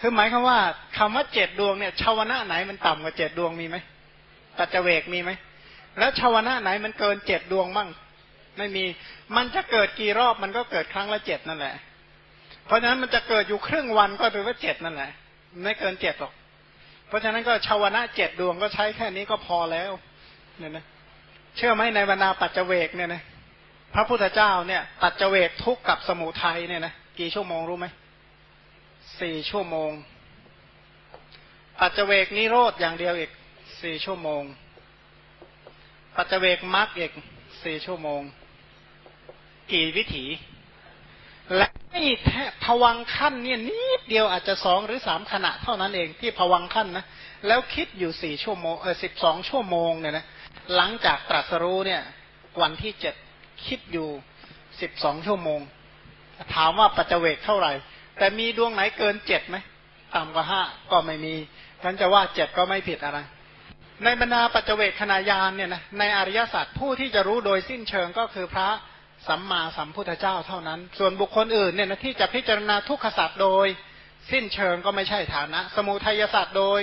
คือหมายความว่าคำว่าเจ็ดดวงเนี่ยชาวนะไหนมันต่ำกว่าเจ็ดดวงมีไหมปัจเจเวกมีไหมแล้วชาวนะไหนมันเกินเจ็ดดวงมั่งไม่มี มันจะเกิดกี่รอบมันก็เกิดครั้งละเจ็ดนั่นแหละ เพราะฉะนั้นมันจะเกิดอยู่ครึ่งวันก็ถือว่าเจ็ดนั่นแหละ ไม่เกินเจ็ดหรอก เพราะฉะนั้นก็ชาวนะเจ็ดดวงก็ใช้แค่นี้ก็พอแล้วเนี่ยนะเชื่อไหมในบรรดาปัจเจเวกเนี่ยนะพระพุทธเจ้าเนี่ย ปัจเจเวกทุกกับสมุทัยเนี่ยนะกี่ชั่วโมงรู้ไหม สี่ชั่วโมง ปัจเจกนิโรธอย่างเดียวอีกสี่ชั่วโมง ปัจเจกมรรคอีกสี่ชั่วโมง กี่วิถี และไม่แท้ผวังขั้นเนี่ยนิดเดียวอาจจะสองหรือสามขณะเท่านั้นเองที่ผวังขั้นนะแล้วคิดอยู่สี่ชั่วโมงเออสิบสองชั่วโมงเนี่ยนะหลังจากตรัสรู้เนี่ย วันที่เจ็ดคิดอยู่สิบสองชั่วโมง ถามว่าปัจเจกเท่าไหร่ แต่มีดวงไหนเกินเจ็ดไหมต่ำกว่าห้าก็ไม่มีท่านจะว่าเจ็ดก็ไม่ผิดอะไร ในบรรดาปัจเจเวกขณะยานเนี่ยนะในอริยสัจผู้ที่จะรู้โดยสิ้นเชิงก็คือพระสัมมาสัมพุทธเจ้าเท่านั้น ส่วนบุคคลอื่นเนี่ยนะที่จะพิจารณาทุกขสัจโดย สิ้นเชิงก็ไม่ใช่ฐานะ สมุทัยสัจโดย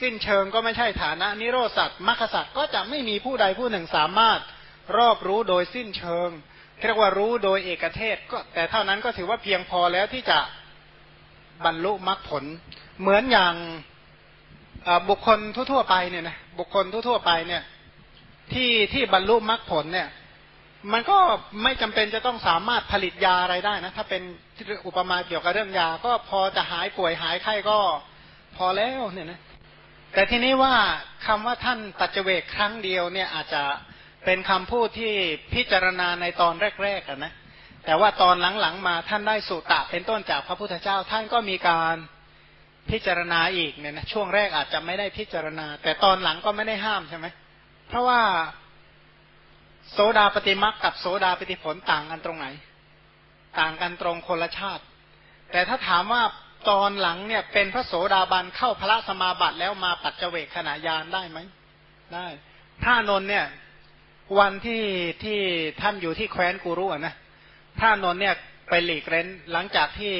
สิ้นเชิงก็ไม่ใช่ฐานะ นิโรสัจมรรคสัจก็จะไม่มีผู้ใดผู้หนึ่งสามารถรอบรู้โดยสิ้นเชิงเรียกว่ารู้โดยเอกเทศก็แต่เท่านั้นก็ถือว่าเพียงพอแล้วที่จะ บรรลุมรรคผล เหมือนอย่างบุคคลทั่วๆไปเนี่ยนะบุคคลทั่วๆไปเนี่ย ที่ที่บรรลุมรรคผลเนี่ย มันก็ไม่จำเป็นจะต้องสามารถผลิตยาอะไรได้นะ ถ้าเป็นอุปมาเกี่ยวกับเรื่องยา ก็พอจะหายป่วยหายไข้ก็พอแล้วเนี่ยนะแต่ทีนี้ว่าคำว่าท่านตัจเจเวกครั้งเดียวเนี่ยอาจจะเป็นคำพูดที่พิจารณาในตอนแรกๆนะ แต่ว่าตอนหลังๆมาท่านได้สุตะเป็นต้นจากพระพุทธเจ้า ท่านก็มีการพิจารณาอีกเนี่ยนะช่วงแรกอาจจะไม่ได้พิจารณา แต่ตอนหลังก็ไม่ได้ห้ามใช่ไหมเพราะว่าโสดาปฏิมักกับโสดาปฏิผลต่างกันตรงไหน ต่างกันตรงคนละชาติ แต่ถ้าถามว่าตอนหลังเนี่ยเป็นพระโสดาบันเข้าพระสมาบัติแล้วมาปัจเจเวกขณะยานได้ไหมได้พระนนเนี่ย วันที่ที่ท่านอยู่ที่แคว้นกูรุนะ พระนนท์เนี่ยไปหลีกเร้นหลังจากที่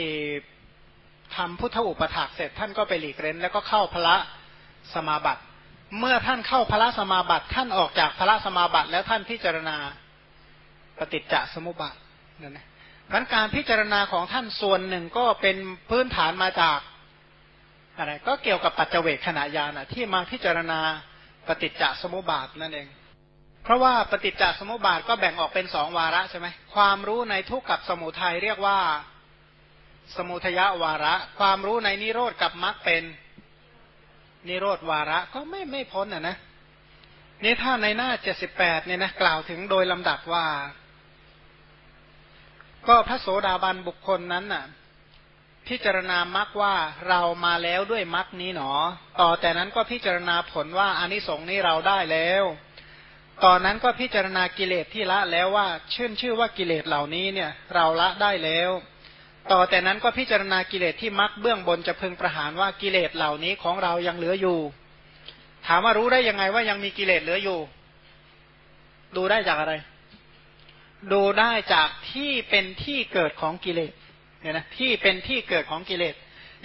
ทำพุทธอุปถากเสร็จท่านก็ไปหลีกเร้น แล้วก็เข้าพระสมาบัติ เมื่อท่านเข้าพระสมาบัติ ท่านออกจากพระสมาบัติแล้วท่านพิจารณาปฏิจจสมุปบาทนั่นนะการการพิจารณาของท่านส่วนหนึ่งก็เป็นพื้นฐานมาจากอะไรก็เกี่ยวกับปัจเจเวกขณะยานะที่มาพิจารณาปฏิจจสมุปบาทนั่นเอง เพราะว่าปฏิจจสมุปบาทก็แบ่งออกเป็นสองวาระใช่ไหมความรู้ในทุกข์กับสมุทัยเรียกว่าสมุทยาวาระ ความรู้ในนิโรธกับมรรคเป็นนิโรธวาระก็ไม่ไม่พ้นอะนะนี่ถ้าในหน้าเจ็ดสิบแปดเนี่ยนะกล่าวถึงโดยลำดับว่า ก็พระโสดาบันบุคคลนั้นน่ะ พิจารณามรรคว่าเรามาแล้วด้วยมรรคนี้หนอ ต่อแต่นั้นก็พิจารณาผลว่าอานิสงส์นี้เราได้แล้ว ตอนนั้นก็พิจารณากิเลสที่ละแล้วว่าชื่นชื่อว่ากิเลสเหล่านี้เนี่ย เราละได้แล้ว ต่อแต่นั้นก็พิจารณากิเลสที่มักเบื้องบนจะพึงประหารว่ากิเลสเหล่านี้ของเรายังเหลืออยู่ ถามว่ารู้ได้ยังไงว่ายังมีกิเลสเหลืออยู่ ดูได้จากอะไร ดูได้จากที่เป็นที่เกิดของกิเลสเนี่ยนะที่เป็นที่เกิดของกิเลส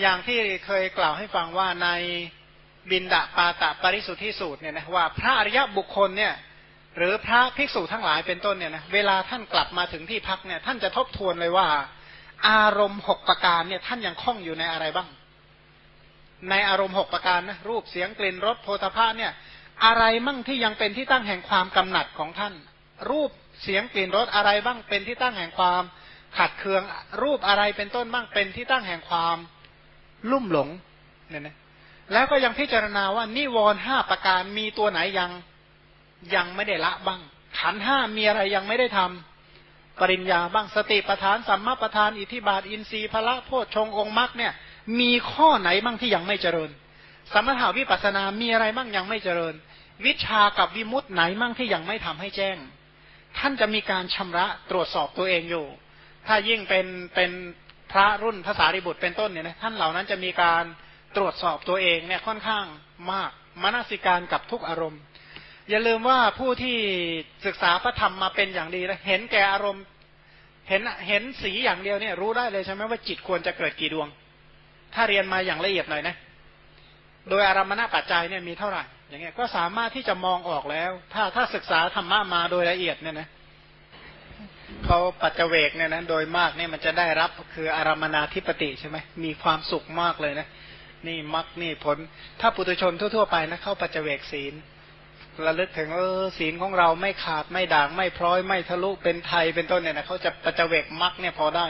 อย่างที่เคยกล่าวให้ฟังว่าในบินดาปาตะปริสุทธิสูตรเนี่ยนะว่าพระอริยบุคคลเนี่ย หรือพระภิกษุทั้งหลายเป็นต้นเนี่ยนะเวลาท่านกลับมาถึงที่พักเนี่ย ท่านจะทบทวนเลยว่า อารมณ์หกประการเนี่ย ท่านยังคล้องอยู่ในอะไรบ้าง ในอารมณ์หกประการนะรูปเสียงกลิ่นรสโพธาภาเนี่ย อะไรมั่งที่ยังเป็นที่ตั้งแห่งความกำหนัดของท่าน รูปเสียงกลิ่นรสอะไรบ้างเป็นที่ตั้งแห่งความขัดเคือง รูปอะไรเป็นต้นบ้างเป็นที่ตั้งแห่งความลุ่มหลงเนี่ยนะแล้วก็ยังพิจารณาว่านิวรณ์ห้าประการมีตัวไหนยัง ยังไม่ได้ละบ้าง ขันห้ามีอะไรยังไม่ได้ทำปริญญาบ้างสติปทานสัมมาปทานอิทิบาทอินทรีย์พละโพชฌงองค์มรรคเนี่ย มีข้อไหนบ้างที่ยังไม่เจริญ สมถาวิปัสนามีอะไรบ้างยังไม่เจริญ วิชากับวิมุตไหนบ้างที่ยังไม่ทำให้แจ้ง ท่านจะมีการชำระตรวจสอบตัวเองอยู่ ถ้ายิ่งเป็นเป็นพระรุ่นภาษาริบุตรเป็นต้นเนี่ยนะท่านเหล่านั้นจะมีการตรวจสอบตัวเองเนี่ยค่อนข้างมากมนสิการกับทุกอารมณ์ อย่าลืมว่าผู้ที่ศึกษาพระธรรมมาเป็นอย่างดีแล้วเห็นแก่อารมณ์เห็นเห็นสีอย่างเดียวเนี่ย รู้ได้เลยใช่ไหมว่าจิตควรจะเกิดกี่ดวง ถ้าเรียนมาอย่างละเอียดหน่อยนะ โดยอารมณปัจจัยเนี่ยมีเท่าไหร่อย่างเงี้ยก็สามารถที่จะมองออกแล้ว ถ้าถ้าศึกษาธรรมะมาโดยละเอียดเนี่ยนะเขาปัจเจกเนี่ยนะโดยมากเนี่ยมันจะได้รับคืออารมณนาธิปติใช่ไหมมีความสุขมากเลยนะนี่มักนี่ผล ถ้าปุถุชนทั่ว ๆ ไปนะเข้าปัจเจกศีล ระลึกถึงเออศีลของเราไม่ขาดไม่ด่างไม่พร้อยไม่ทะลุเป็นไทยเป็นต้นเนี่ยนะเขาจะปัจเจเวกมักเนี่ยพอได้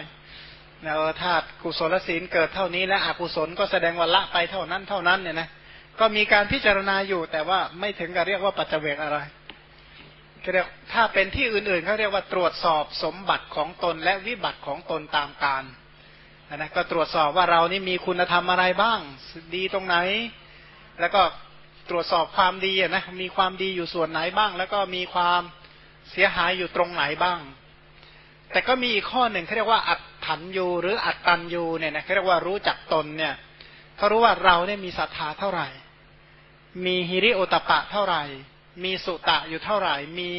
นะถ้ากุศลศีลเกิดเท่านี้และอกุศลก็แสดงว่าละไปเท่านั้นเท่านั้นเนี่ยนะก็มีการพิจารณาอยู่แต่ว่าไม่ถึงกับเรียกว่าปัจเจเวกอะไรเรียกถ้าเป็นที่อื่นๆเขาเรียกว่าตรวจสอบสมบัติของตนและวิบัติของตนตามการนะก็ตรวจสอบว่าเรานี่มีคุณธรรมอะไรบ้าง ดีตรงไหน แล้วก็ ตรวจสอบความดีนะมีความดีอยู่ส่วนไหนบ้าง แล้วก็มีความเสียหายอยู่ตรงไหนบ้าง แต่ก็มีอีกข้อหนึ่งเขาเรียกว่าอัตถันยูหรืออัตตันยูเนี่ยนะเขาเรียกว่ารู้จักตนเนี่ยเขารู้ว่าเราเนี่ยมีศรัทธาเท่าไหร่ มีฮิริโอตปะเท่าไหร่ มีสุตะอยู่เท่าไหร่ มี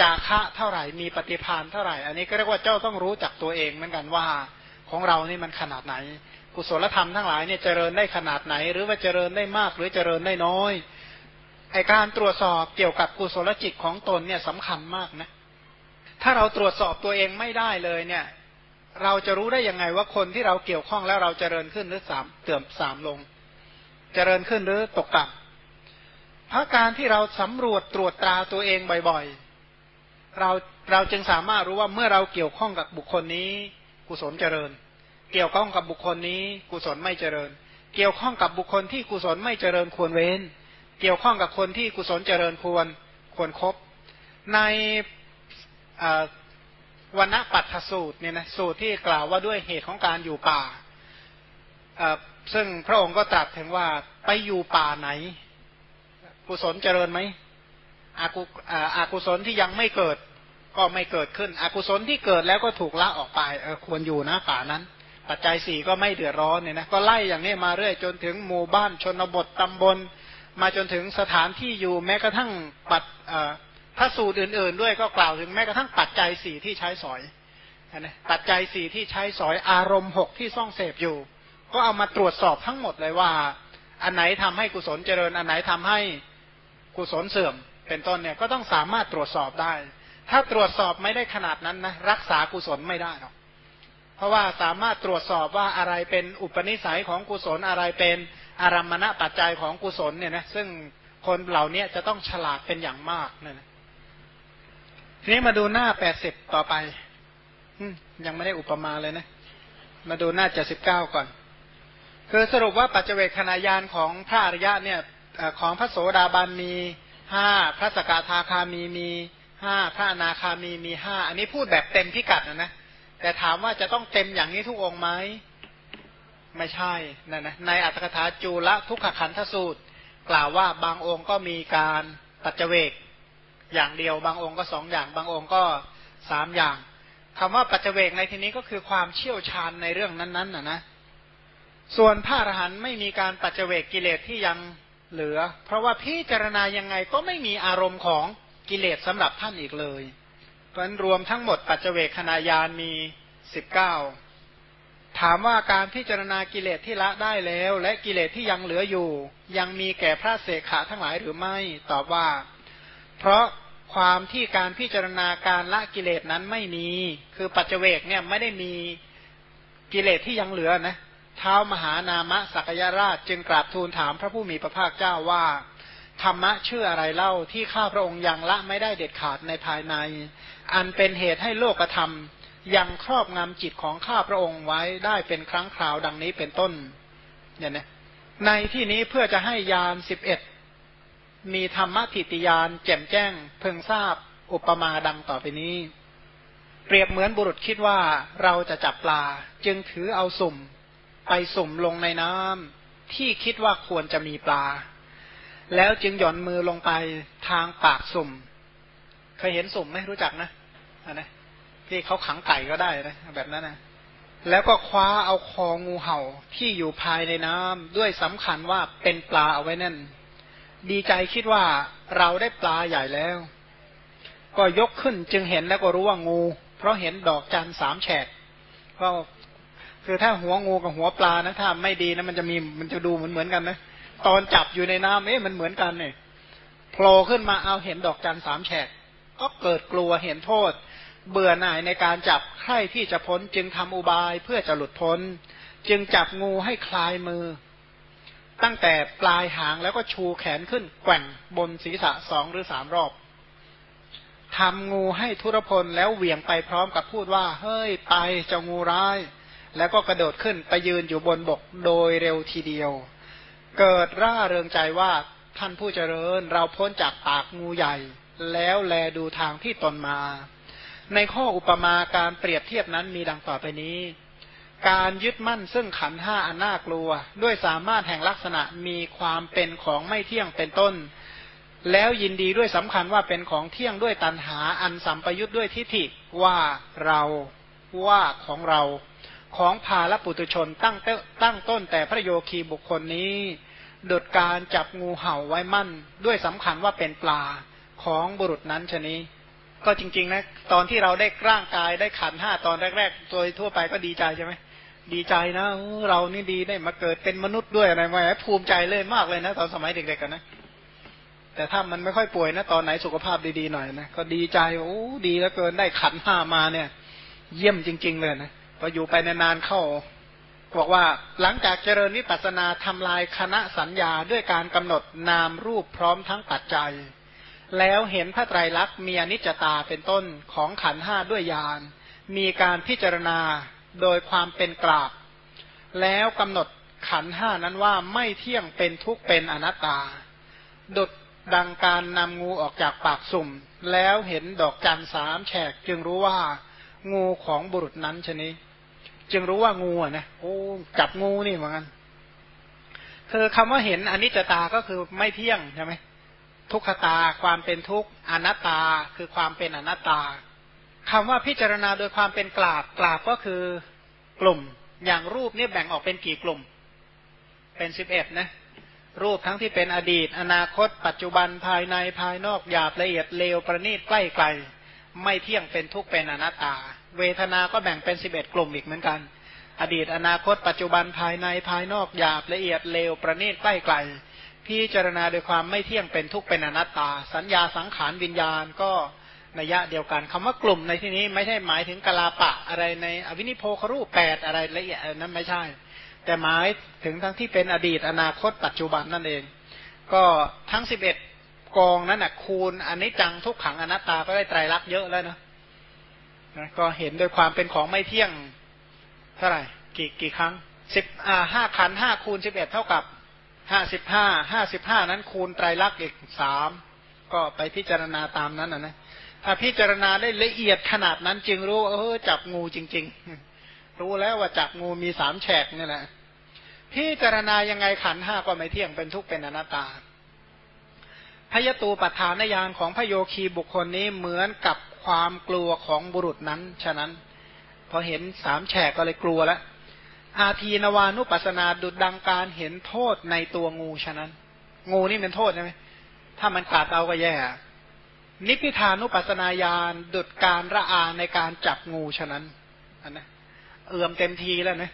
จาคะเท่าไหร่ มีปฏิพานเท่าไหร่ อันนี้ก็เรียกว่าเจ้าต้องรู้จักตัวเองเหมือนกันว่าของเรานี่มันขนาดไหน กุศลธรรมทั้งหลายเนี่ยเจริญได้ขนาดไหน หรือว่าเจริญได้มากหรือเจริญได้น้อยไอการตรวจสอบเกี่ยวกับกุศลจิตของตนเนี่ยสำคัญมากนะ ถ้าเราตรวจสอบตัวเองไม่ได้เลยเนี่ย เราจะรู้ได้ยังไงว่าคนที่เราเกี่ยวข้องแล้วเราเจริญขึ้นหรือสามเติมสามลงเจริญขึ้นหรือตกต่ำเพราะการที่เราสำรวจตรวจตราตัวเองบ่อยๆ เราเราจึงสามารถรู้ว่าเมื่อเราเกี่ยวข้องกับบุคคลนี้กุศลเจริญ เกี่ยวข้องกับบุคคลนี้กุศลไม่เจริญ เกี่ยวข้องกับบุคคลที่กุศลไม่เจริญควรเว้น เกี่ยวข้องกับคนที่กุศลเจริญควรควรครบในวันณปัตถสูตรเนี่ยนะสูตรที่กล่าวว่าด้วยเหตุของการอยู่ป่าซึ่งพระองค์ก็ตรัสถึงว่าไปอยู่ป่าไหน กุศลเจริญไหมอากุอากุศลที่ยังไม่เกิดก็ไม่เกิดขึ้น อกุศลที่เกิดแล้วก็ถูกละออกไปเออควรอยู่นะป่านั้น ปัจจัยสี่ก็ไม่เดือดร้อนเนี่ยนะก็ไล่อย่างนี้มาเรื่อยจนถึงหมู่บ้านชนบทตำบล มาจนถึงสถานที่อยู่แม้กระทั่งปัดถ้าสูตรอื่น ๆ ด้วยก็กล่าวถึงแม้กระทั่งปัจจัยสี่ที่ใช้สอยนะปัจจัยสี่ที่ใช้สอยอารมณ์หกที่ซ่องเสพอยู่ ก็เอามาตรวจสอบทั้งหมดเลยว่า อันไหนทำให้กุศลเจริญ อันไหนทำให้กุศลเสื่อม เป็นต้นเนี่ยก็ต้องสามารถตรวจสอบได้ ถ้าตรวจสอบไม่ได้ขนาดนั้นนะรักษากุศลไม่ได้หรอก พราะว่าสามารถตรวจสอบว่าอะไรเป็นอุปนิสัยของกุศลอะไรเป็นอารัมมณปัจจัยของกุศลเนี่ยนะซึ่งคนเหล่านี้จะต้องฉลาดเป็นอย่างมากเนี่ยนะทีนี้มาดูหน้าแปดสิบต่อไปยังไม่ได้อุปมาเลยนะ มาดูหน้าเจ็ดสิบเก้าก่อน คือสรุปว่าปัจเจเวคขณะยานของพระอริยะเนี่ยของพระโสดาบันมีห้าพระสกทาคามีมีห้าพระอนาคามีมีห้าอันนี้พูดแบบเต็มพิกัดนะนะ แต่ถามว่าจะต้องเต็มอย่างนี้ทุกองค์ไหมไม่ใช่นั่นะในอัตถกถาจูละทุกขขันธสูตร กล่าวว่าบางองค์ก็มีการปัจเจเวกอย่างเดียว บางองค์ก็สองอย่าง บางองค์ก็สามอย่างคำว่าปัจเจเวกในที่นี้ก็คือความเชี่ยวชาญในเรื่องนั้นๆนะนะส่วนพระอรหันต์ไม่มีการปัจเจเวกกิเลสที่ยังเหลือ เพราะว่าพิจารณายังไงก็ไม่มีอารมณ์ของกิเลสสำหรับท่านอีกเลย เพราะนั้นรวมทั้งหมดปัจเจเวคขณะยานมีสิบเก้าถามว่าการพิจารณากิเลสที่ละได้แล้ว และกิเลสที่ยังเหลืออยู่ ยังมีแก่พระเสกขาทั้งหลายหรือไม่ตอบว่า เพราะความที่การพิจารณาการละกิเลสนั้นไม่มี คือปัจเจเวกเนี่ยไม่ได้มีกิเลสที่ยังเหลือนะเท้ามหานามะสักยราชจึงกราบทูลถามพระผู้มีพระภาคเจ้าว่าธรรมะชื่ออะไรเล่าที่ข้าพระองค์ยังละไม่ได้เด็ดขาดในภายใน อันเป็นเหตุให้โลกธรรม ยังครอบงำจิตของข้าพระองค์ไว้ได้เป็นครั้งคราวดังนี้เป็นต้นเนี่ยนะในที่นี้เพื่อจะให้ยานสิบเอ็ดมีธรรมทิติยานแจ่มแจ้ง เพิ่งทราบอุปมาดังต่อไปนี้ เปรียบเหมือนบุรุษคิดว่าเราจะจับปลา จึงถือเอาสุ่ม ไปสุ่มลงในน้ำที่คิดว่าควรจะมีปลา แล้วจึงหย่อนมือลงไปทางปากสุ่ม เคยเห็นสุ่มไหมรู้จักนะ นนะที่เขาขังไก่ก็ได้นะแบบนั้นนะแล้วก็คว้าเอาคองูเห่าที่อยู่ภายในน้ำด้วยสำคัญว่าเป็นปลาเอาไว้นั่น ดีใจคิดว่าเราได้ปลาใหญ่แล้ว ก็ยกขึ้นจึงเห็นแล้วก็รู้ว่างู เพราะเห็นดอกจันสามแฉกก็คือถ้าหัวงูกับหัวปลานะถ้าไม่ดีนะมันจะมีมันจะดูเหมือนเหมือนกันนะตอนจับอยู่ในน้ำเอ๊ะมันเหมือนกันเนี่ยโผล่ขึ้นมาเอาเห็นดอกจันสามแฉกก็เกิดกลัวเห็นโทษ เบื่อหน่ายในการจับใครที่จะพ้นจึงทำอุบายเพื่อจะหลุดพ้น จึงจับงูให้คลายมือ ตั้งแต่ปลายหางแล้วก็ชูแขนขึ้นแกว่งบนศีรษะสองหรือสามรอบทำงูให้ทุรพลแล้วเหวี่ยงไปพร้อมกับพูดว่า เฮ้ยไปเจ้างูร้าย แล้วก็กระโดดขึ้นไปยืนอยู่บนบกโดยเร็วทีเดียว เกิดร่าเริงใจว่าท่านผู้เจริญ เราพ้นจากปากงูใหญ่ แล้วแลดูทางที่ตนมา ในข้ออุปมาการเปรียบเทียบนั้นมีดังต่อไปนี้ การยึดมั่นซึ่งขันห้าอันน่ากลัว ด้วยสามารถแห่งลักษณะมีความเป็นของไม่เที่ยงเป็นต้น แล้วยินดีด้วยสำคัญว่าเป็นของเที่ยงด้วยตันหาอันสัมปยุทธ์ด้วยทิฏฐิว่าเราว่าของเราของภาลปุตุชนตั้งตั้งต้นแต่พระโยคีบุคคลนี้ดดการจับงูเห่าไว้มั่น ด้วยสำคัญว่าเป็นปลาของบุรุษนั้นชนี้ ก็จริงๆนะตอนที่เราได้ร่างกายได้ขันห้าตอนแรกๆ โดยทั่วไปก็ดีใจใช่ไหมดีใจนะเรานี่ดีได้มาเกิดเป็นมนุษย์ด้วยอะไรมาภูมิใจเลยมากเลยนะตอนสมัยเด็กๆกันนะแต่ถ้ามันไม่ค่อยป่วยนะตอนไหนสุขภาพดีๆหน่อยนะก็ดีใจโอ้ดีแล้วเกินได้ขันห้ามาเนี่ย เยี่ยมจริง ๆ เลยนะพออยู่ไปนานๆเข้าบอกว่าหลังจากเจริญวิปัสนาทำลายคณะสัญญาด้วยการกำหนดนามรูปพร้อมทั้งปัจจัย แล้วเห็นพระไตรลักษณ์มีอนิจจตาเป็นต้นของขันห้าด้วยญาณ มีการพิจารณาโดยความเป็นกราบ แล้วกำหนดขันห้านั้นว่าไม่เที่ยงเป็นทุกข์เป็นอนัตตา ดุดดังการนำงูออกจากปากสุ่ม แล้วเห็นดอกจันสามแฉก จึงรู้ว่างูของบุรุษนั้นชนิดจึงรู้ว่างูอะนะโอ้จับงูนี่เหมือนกันคือคำว่าเห็นอนิจจตาก็คือไม่เที่ยงใช่ไหม ทุกขตาความเป็นทุกข์อนัตตาคือความเป็นอนัตตาคำว่าพิจารณาโดยความเป็นกราบกราบก็คือกลุ่มอย่างรูปนี่แบ่งออกเป็นกี่กลุ่ม เป็นสิบเอ็ดนะรูปทั้งที่เป็นอดีต อนาคต ปัจจุบันภายในภายนอกหยาบละเอียดเลวประณีตใกล้ไกล ไม่เที่ยงเป็นทุกข์เป็นอนัตตา เวทนาก็แบ่งเป็นสิบเอ็ดกลุ่มอีกเหมือนกัน อดีต อนาคต ปัจจุบันภายในภายนอกหยาบละเอียดเลวประณีตใกล้ไกล พิจารณาโดยความไม่เที่ยงเป็นทุกข์เป็นอนัตตา สัญญาสังขารวิญญาณก็นัยยะเดียวกันคำว่ากลุ่มในที่นี้ไม่ใช่หมายถึงกลาปะอะไรในอวินิโพครูปแปดอะไรละเอียดนั้นไม่ใช่ แต่หมายถึงทั้งที่เป็นอดีตอนาคตปัจจุบันนั่นเอง ก็ทั้งสิบเอ็ดกองนั้นนะคูณอันนี้จังทุกขังอนัตตาก็ได้ไตรลักษณ์เยอะแล้วนะนะก็เห็นโดยความเป็นของไม่เที่ยงเท่าไหร่ กี่กี่ครั้งสิบอ่าห้าขันห้าคูณสิบเอ็ดเท่ากับ ห้าสิบห้าห้าสิบห้านั้นคูณไตรลักษณ์อีกสามก็ไปพิจารณาตามนั้นนะนะถ้าพิจารณาได้ละเอียดขนาดนั้นจึงรู้เออจับงูจริง ๆ รู้แล้วว่าจับงูมีสามแฉกนี่แหละพิจารณายังไงขันห้าก็ไม่เที่ยงเป็นทุกข์เป็นอนัตตาพยตูปัฏฐานญาณของพระโยคีบุคคลนี้เหมือนกับความกลัวของบุรุษนั้น ฉะนั้น พอเห็นสามแฉกก็เลยกลัวแล้ว อาทีนวานุปัสนาดุดดังการเห็นโทษในตัวงูฉะนั้น งูนี่เป็นโทษใช่ไหมถ้ามันกัดเอาก็แย่นิพพิทานุปัสนาญาณดุดการระอาในการจับงูฉะนั้นอันนะเอื่อมเต็มทีแล้วนะ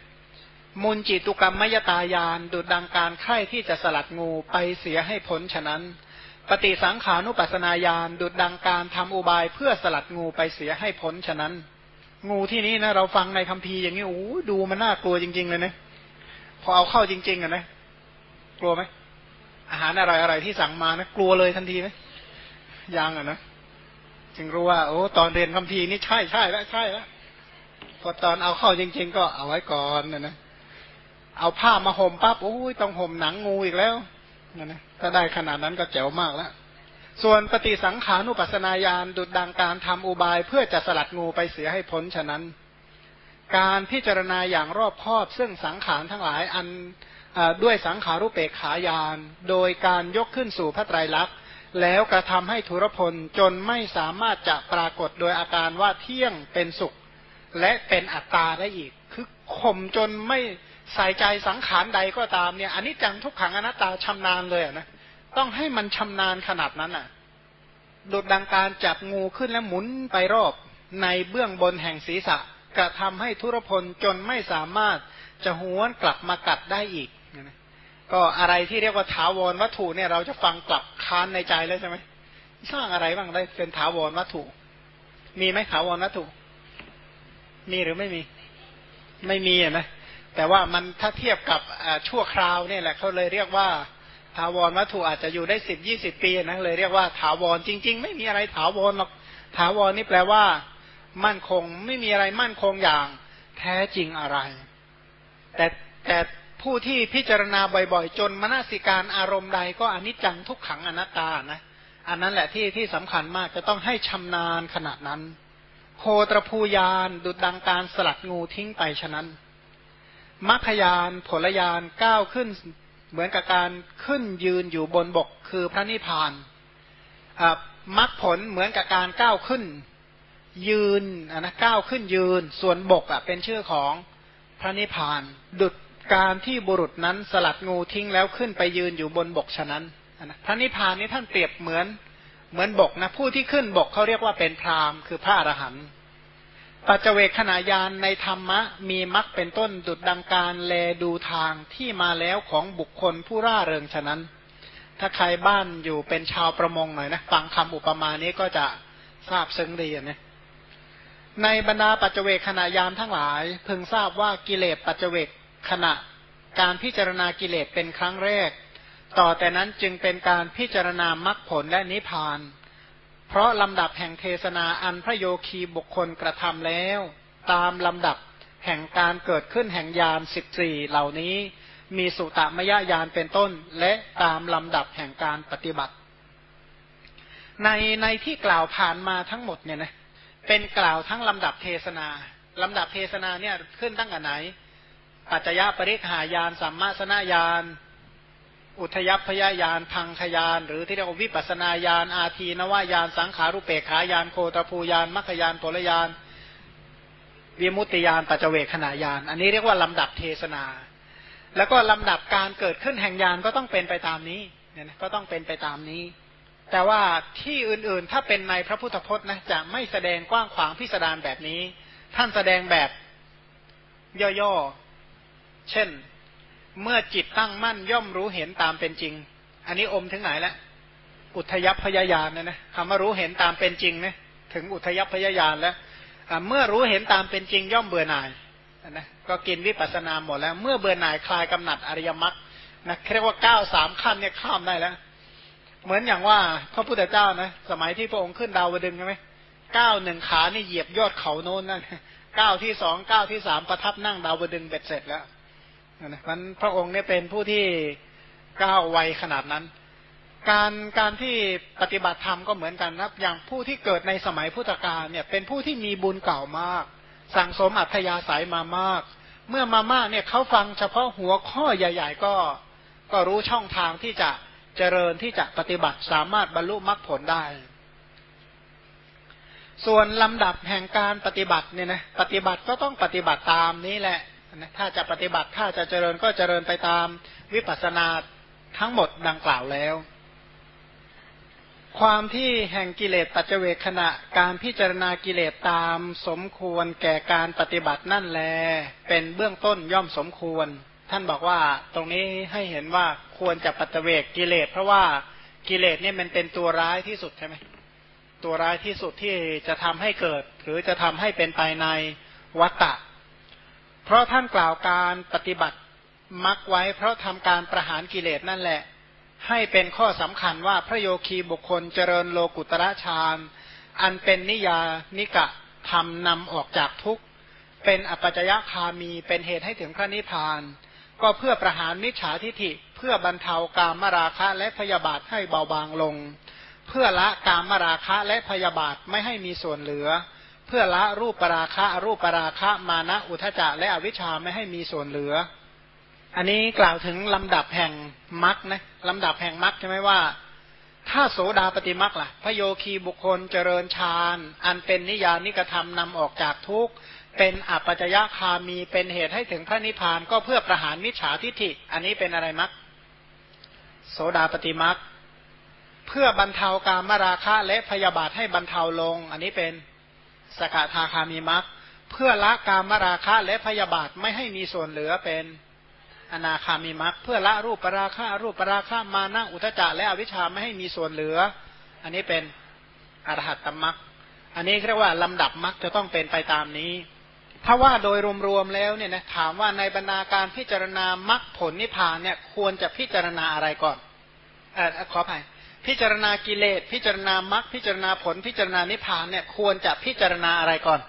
มุนจิตุกรรมมยตายานดุดดังการไข่ที่จะสลัดงูไปเสียให้พ้นฉะนั้น ปฏิสังขานุปัสนาญาณดุดดังการทำอุบายเพื่อสลัดงูไปเสียให้พ้นฉะนั้น งูที่นี้นะเราฟังในคัมภีร์อย่างนี้โอ้ดูมันน่ากลัวจริง ๆ เลยนะพอเอาเข้าจริง ๆอะนะกลัวไหมอาหารอะไรอะไรที่สั่งมานะกลัวเลยทันทีไหมยังอะนะจึงรู้ว่า โอ้ตอนเรียนคัมภีร์นี่ใช่ใช่แล้วใช่แล้วพอตอนเอาเข้าจริง ๆ ก็เอาไว้ก่อนนะนะเอาผ้ามาห่มปั๊บโอ้ยต้องห่มหนังงูอีกแล้วนะนะถ้าได้ขนาดนั้นก็แจ๋วมากแล้ว ส่วนปฏิสังขานุปัสนาญาณดุดดังการทำอุบายเพื่อจะสลัดงูไปเสียให้พ้นฉะนั้น การพิจารณาอย่างรอบคอบซึ่งสังขารทั้งหลายอันด้วยสังขารุเปกขายาน โดยการยกขึ้นสู่พระไตรลักษณ์ แล้วกระทำให้ทุรพลจนไม่สามารถจะปรากฏโดยอาการว่าเที่ยงเป็นสุข และเป็นอัตตาได้อีก คือข่มจนไม่ใส่ใจสังขารใดก็ตามเนี่ยอันนี้จังทุกขังอนัตตาชำนาญเลยนะ ต้องให้มันชำนาญขนาดนั้นอะดุดดังการจับงูขึ้นแล้วหมุนไปรอบ ในเบื้องบนแห่งศีรษะกระทำให้ทุรพลจนไม่สามารถจะหวนกลับมากัดได้อีก ก็อะไรที่เรียกว่าถาวรวัตถุเนี่ยเราจะฟังกลับค้านในใจแล้วใช่ไหมสร้างอะไรบ้างได้เป็นถาวรวัตถุ มีไหมถาวรวัตถุ มีหรือไม่มี ไม่มีอะนะแต่ว่ามันถ้าเทียบกับชั่วคราวเนี่ยแหละเขาเลยเรียกว่า ถาวรวัตถุอาจจะอยู่ได้สิบยี่สิบปีนะเลยเรียกว่าถาวรจริง ๆ ไม่มีอะไรถาวรหรอกถาวรนี่แปลว่า มั่นคงไม่มีอะไรมั่นคงอย่าง แท้จริงอะไร แต่แต่ผู้ที่พิจารณาบ่อยๆ จนมนสิการอารมณ์ใดก็อนิจจังทุกขังอนัตตานะ อันนั้นแหละที่ที่สำคัญมากจะต้องให้ชำนาญขนาดนั้น โคตรภูยานดุดดังการสลัดงูทิ้งไปฉะนั้นมัคคยานผลยานก้าวขึ้น เหมือนกับการขึ้นยืนอยู่บนบกคือพระนิพพานมรรคผลเหมือนกับการก้าวขึ้น ยืนนะก้าวขึ้นยืน ส่วนบกอะเป็นชื่อของพระนิพพาน ดุดการที่บุรุษนั้นสลัดงูทิ้งแล้วขึ้นไปยืนอยู่บนบกฉะนั้นพระนิพพานนี้ท่านเปรียบเหมือนเหมือนบกนะผู้ที่ขึ้นบกเขาเรียกว่าเป็นพรามคือพระอรหันต์ ปัจเจเวกขณะยานในธรรมะ มีมรรคเป็นต้นดุดดังการแลดูทางที่มาแล้วของบุคคลผู้ร่าเริงฉะนั้น ถ้าใครบ้านอยู่เป็นชาวประมงหน่อยนะฟังคำอุปมานี้ก็จะทราบซึ้งดีนะในบรรดาปัจเจเวกขณะยานทั้งหลาย พึงทราบว่ากิเลสปัจเจเวกขณะการพิจารณากิเลสเป็นครั้งแรก ต่อแต่นั้นจึงเป็นการพิจารณามรรคผลและนิพพาน เพราะลำดับแห่งเทศนาอันพระโยคีบุคคลกระทำแล้ว ตามลำดับแห่งการเกิดขึ้นแห่งยานสิบสี่เหล่านี้ มีสุตมยญาณเป็นต้น และตามลำดับแห่งการปฏิบัติ ในในที่กล่าวผ่านมาทั้งหมดเนี่ยนะเป็นกล่าวทั้งลำดับเทศนาลำดับเทศนาเนี่ยขึ้นตั้งแต่ไหน ปัจจยปริหายานสัมมาสนญาณ อุทยพยายานพังขยาน หรือที่เรียกว่าวิปัสนาญาณอาทีนวายานสังขารุเปกขายานโคตรภูยานมัคคยานผลยานวิมุตติยานปัจเจเวขณะยาน อันนี้เรียกว่าลำดับเทศนา แล้วก็ลำดับการเกิดขึ้นแห่งยานก็ต้องเป็นไปตามนี้เนี่ยนะก็ต้องเป็นไปตามนี้ แต่ว่าที่อื่นๆถ้าเป็นในพระพุทธพจน์นะจะไม่แสดงกว้างขวางพิสดารแบบนี้ ท่านแสดงแบบย่อๆ เช่น เมื่อจิตตั้งมั่นย่อมรู้เห็นตามเป็นจริง อันนี้อมถึงไหนแล้วอุทยพยายานนะนะคำว่ารู้เห็นตามเป็นจริงนะถึงอุทยพยายานแล้วเมื่อรู้เห็นตามเป็นจริงย่อมเบื่อหน่ายนะก็กินวิปัสสนาหมดแล้ว เมื่อเบื่อหน่ายคลายกำหนัดอริยมรรคนะเรียกว่าเก้าสามขั้นเนี่ยข้ามได้แล้ว เหมือนอย่างว่าพระพุทธเจ้านะสมัยที่พระองค์ขึ้นดาวดึงใช่ไหมก้าวหนึ่งขานี่เหยียบยอดเขาโน้นนั่นก้าวที่สองก้าวที่สามประทับนั่งดาวดึงเบ็ดเสร็จแล้ว นะมันพระองค์เนี่ยเป็นผู้ที่ก้าวไวขนาดนั้น การการที่ปฏิบัติธรรมก็เหมือนกันนะอย่างผู้ที่เกิดในสมัยพุทธกาลเนี่ย เป็นผู้ที่มีบุญเก่ามาก สั่งสมอัธยาศัยมามาก เมื่อมามากเนี่ยเขาฟังเฉพาะหัวข้อใหญ่ ๆ ก็ก็รู้ช่องทางที่จะเจริญที่จะปฏิบัติสามารถบรรลุมรรคผลได้ ส่วนลำดับแห่งการปฏิบัติเนี่ยนะปฏิบัติก็ต้องปฏิบัติตามนี้แหละ นะถ้าจะปฏิบัติถ้าจะเจริญก็เจริญไปตามวิปัสสนาทั้งหมดดังกล่าวแล้ว ความที่แห่งกิเลสปัจเจเวขณะการพิจารณากิเลสตามสมควรแก่การปฏิบัตินั่นแล เป็นเบื้องต้นย่อมสมควร ท่านบอกว่าตรงนี้ให้เห็นว่าควรจะปัจเจเวกกิเลส เพราะว่ากิเลสเนี่ยมันเป็นตัวร้ายที่สุดใช่ไหมตัวร้ายที่สุดที่จะทำให้เกิด หรือจะทำให้เป็นไปในวัตตะ เพราะท่านกล่าวการปฏิบัติมักไว้ เพราะทำการประหารกิเลสนั่นแหละ ให้เป็นข้อสำคัญว่าพระโยคีบุคคลเจริญโลกุตระฌานอันเป็นนิยานิกะทำนำออกจากทุกข์ เป็นอปัจจยคามีเป็นเหตุให้ถึงพระนิพพาน ก็เพื่อประหารมิจฉาทิฐิ เพื่อบรรเทากามราคะและพยาบาทให้เบาบางลง เพื่อละกามราคะและพยาบาทไม่ให้มีส่วนเหลือ เพื่อละรูปปราคะรูปปราคะมานะอุทจจะและอวิชชาไม่ให้มีส่วนเหลือ อันนี้กล่าวถึงลำดับแห่งมรรคนะลำดับแห่งมรรคใช่ไหมว่า ถ้าโสดาปฏิมรรคล่ะ พระโยคีบุคคลเจริญฌานอันเป็นนิยานิกธรรมนำออกจากทุกข์เป็นอัปปจยคามีเป็นเหตุให้ถึงพระนิพพานก็เพื่อประหารมิจฉาทิฏฐิ อันนี้เป็นอะไรมรรคโสดาปฏิมรรคเพื่อบรรเทาการมราคะและพยาบาทให้บรรเทาลง อันนี้เป็น สกทาคามีมักเพื่อละกามราคะและพยาบาทไม่ให้มีส่วนเหลือเป็นอนาคามีมรรคเพื่อละรูปปราคะรูปปราคะมานะอุทจจะและอวิชชาไม่ให้มีส่วนเหลือ อันนี้เป็นอรหัตตมรรคอันนี้เรียกว่าลำดับมรรคจะต้องเป็นไปตามนี้ ถ้าว่าโดยรวมๆแล้วเนี่ยนะถามว่าในบรรดาการพิจารณามรรคผลนิพพานเนี่ยควรจะพิจารณาอะไรก่อนอขออภัย พิจารณากิเลส พิจารณามรรคพิจารณาผล พิจารณานิพพานเนี่ยควรจะพิจารณาอะไรก่อน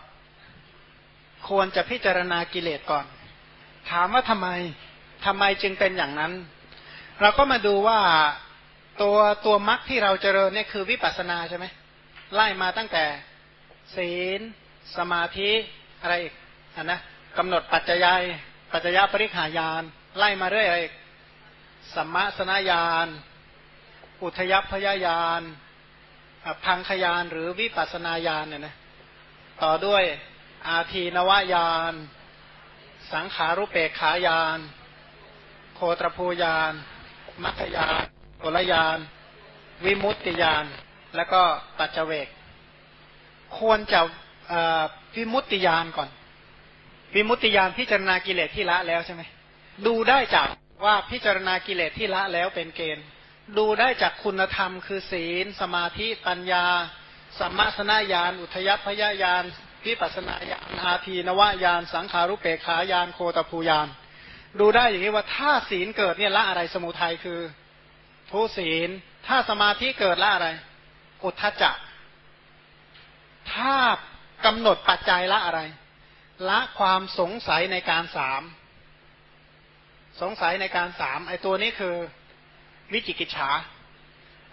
ควรจะพิจารณากิเลสก่อน ถามว่าทำไมทำไมจึงเป็นอย่างนั้น เราก็มาดูว่าตัวตัวมรรคที่เราเจริญเนี่ยคือวิปัสสนาใช่ไหมไล่มาตั้งแต่ ศีล สมาธิอะไรอีกอันนะกำหนดปัจจัยปัจจยปริขายาน ไล่มาเรื่อยอะไรสัมมาสนญาณ อุทยพยายานพังขยานหรือวิปัสนาญาณเนี่ยนะต่อด้วยอาทีนวายาน สังขารุเปกขายาน โคตรภูยาน มัคคยานโกลยาน วิมุตติยาน แล้วก็ปัจเจเวก ควรจะวิมุตติยานก่อน วิมุตติยานพิจารณากิเลสที่ละแล้วใช่ไหมดูได้จากว่าพิจารณากิเลสที่ละแล้วเป็นเกณฑ์ ดูได้จากคุณธรรม คือศีล สมาธิปัญญาสัมมาสนญาณอุทยพยาญาณพิปัสนาญาณอาทีนวายานสังขารุเปขายานโคตภูยานดูได้อย่างนี้ว่าถ้าศีลเกิดเนี่ยละอะไรสมุทัยคือทุศีล ถ้าสมาธิเกิดละอะไร อุทธจักถ้ากำหนดปัจจัยละอะไร ละความสงสัยในการสามสงสัยในการสามไอตัวนี้คือ วิจิกิจฉา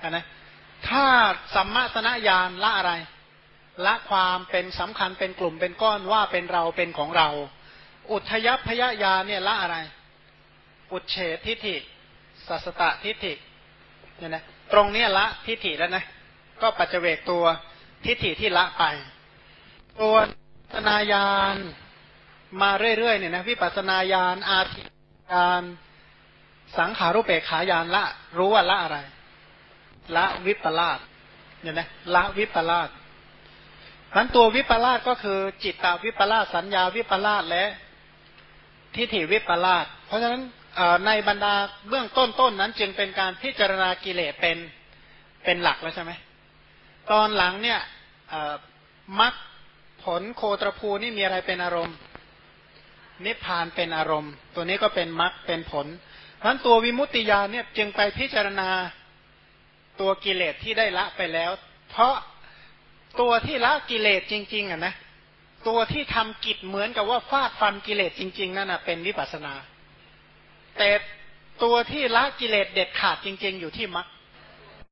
อันนะถ้าสัมมาสนญาณละอะไร ละความเป็นสำคัญเป็นกลุ่มเป็นก้อนว่าเป็นเราเป็นของเรา อุทยพยญาณเนี่ยละอะไร อุเฉทิฏฐิสัสตะทิฏฐิเนี่ยนะตรงนี้ละทิฏฐิแล้วนะ ก็ปัจเจเวกตัวทิฏฐิที่ละไป ตัวสนาญาณมาเรื่อยๆเนี่ยนะวิปัสนาญาณอาทิญาณ สังขารุเปกขายานละ รู้ว่าละอะไร ละวิปลาสเนี่ยนะละวิปลาสนั้นตัววิปลาสก็คือจิตตาวิปลาสสัญญาวิปลาสและทิฏฐิวิปลาสเพราะฉะนั้นในบรรดาเบื้องต้นๆนนั้น จึงเป็นการพิจารณากิเลสเป็นเป็นหลักแล้วใช่ไหมตอนหลังเนี่ยมักผลโคตรภูนี่มีอะไรเป็นอารมณ์ นิพพานเป็นอารมณ์ ตัวนี้ก็เป็นมักเป็นผล พันตัววิมุตติญาณเนี่ยจึงไปพิจารณาตัวกิเลสที่ได้ละไปแล้ว เพราะตัวที่ละกิเลสจริง ๆ อะนะ ตัวที่ทำกิจเหมือนกับว่าฟาดฟันกิเลสจริง ๆ นั่นนะเป็นวิปัสนา แต่ตัวที่ละกิเลสเด็ดขาดจริง ๆ อยู่ที่มรรค